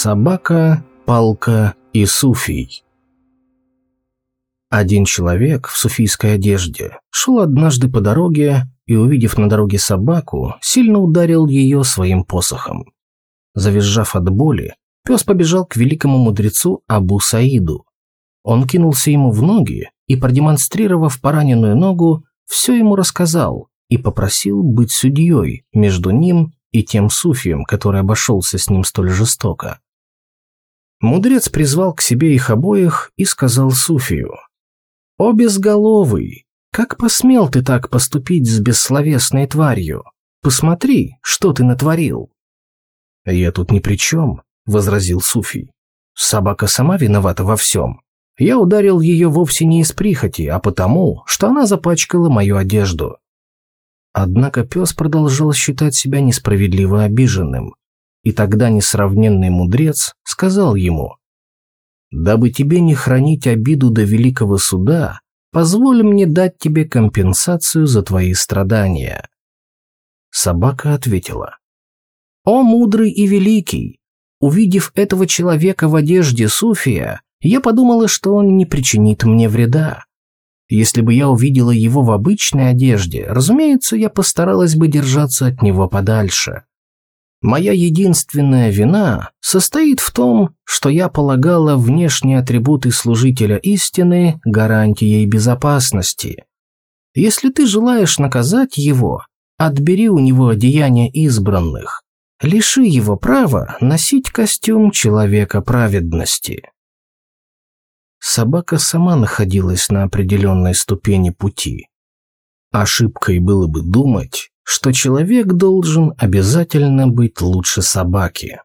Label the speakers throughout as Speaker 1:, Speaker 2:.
Speaker 1: Собака, палка и суфий. Один человек в суфийской одежде шел однажды по дороге и, увидев на дороге собаку, сильно ударил ее своим посохом. Завизжав от боли, пес побежал к великому мудрецу Абу Саиду. Он кинулся ему в ноги и, продемонстрировав пораненную ногу, все ему рассказал и попросил быть судьей между ним и тем суфием, который обошелся с ним столь жестоко. Мудрец призвал к себе их обоих и сказал суфию, «О безголовый, как посмел ты так поступить с бессловесной тварью? Посмотри, что ты натворил!» «Я тут ни при чем», — возразил суфий. «Собака сама виновата во всем. Я ударил ее вовсе не из прихоти, а потому, что она запачкала мою одежду. Однако пес продолжал считать себя несправедливо обиженным, и тогда несравненный мудрец сказал ему, «Дабы тебе не хранить обиду до великого суда, позволь мне дать тебе компенсацию за твои страдания». Собака ответила, «О мудрый и великий! Увидев этого человека в одежде суфия, я подумала, что он не причинит мне вреда. Если бы я увидела его в обычной одежде, разумеется, я постаралась бы держаться от него подальше. Моя единственная вина состоит в том, что я полагала внешние атрибуты служителя истины гарантией безопасности. Если ты желаешь наказать его, отбери у него одеяния избранных, лиши его права носить костюм человека праведности. Собака сама находилась на определенной ступени пути. Ошибкой было бы думать, что человек должен обязательно быть лучше собаки.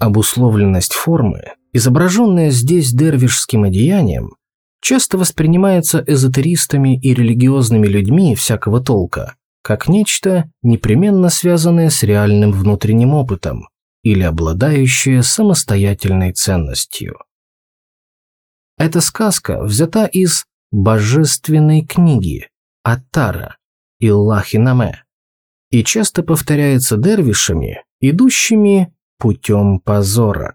Speaker 1: Обусловленность формы, изображенная здесь дервишским одеянием, часто воспринимается эзотеристами и религиозными людьми всякого толка, как нечто, непременно связанное с реальным внутренним опытом или обладающее самостоятельной ценностью. Эта сказка взята из божественной книги Аттара Иллахи Наме и часто повторяется дервишами, идущими путем позора.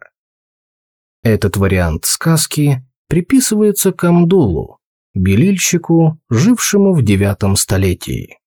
Speaker 1: Этот вариант сказки приписывается Камдулу, белильщику, жившему в девятом столетии.